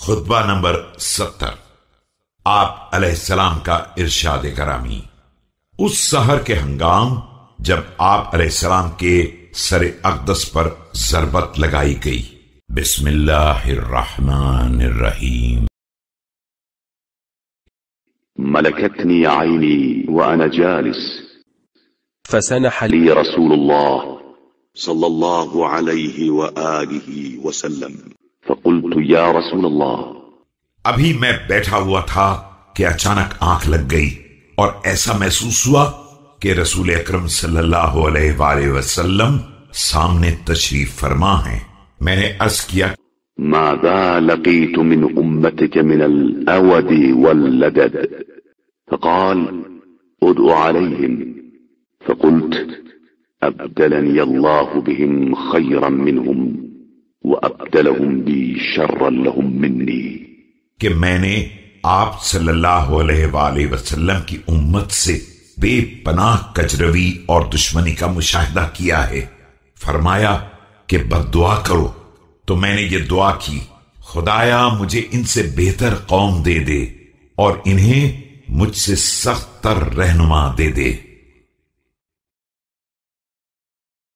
خطبہ نمبر ستر۔ آپ علیہ السلام کا ارشاد کرامی اس سحر کے ہنگام جب آپ علیہ السلام کے سر اقدس پر ضربت لگائی گئی۔ بسم اللہ الرحمن الرحیم۔ ملكتني عيني وأنا جالس۔ فسنح لي لي رسول الله صلى الله عليه وآله وسلم فقلت يا رسول الله ابھی میں بیٹھا ہوا تھا کہ اچانک آنکھ لگ گئی اور ایسا محسوس ہوا کہ رسول اکرم صلی اللہ علیہ وآلہ وسلم سامنے تشریف فرما ہیں۔ میں نے عرض کیا ماذا لقيت من أمتك من الأود واللدد؟ فقال ادع عليهم فقلت أبدلني الله بهم خيرا منهم وأبدلهم بي شرا لهم مني کہ میں نے آپ صلی اللہ علیہ وآلہ وسلم کی امت سے بے پناہ کجروی اور دشمنی کا مشاہدہ کیا ہے۔ فرمایا کہ بد دعا کرو۔ تو میں نے یہ دعا کی، خدایا مجھے ان سے بہتر قوم دے دے اور انہیں مجھ سے سخت تر رہنما دے دے۔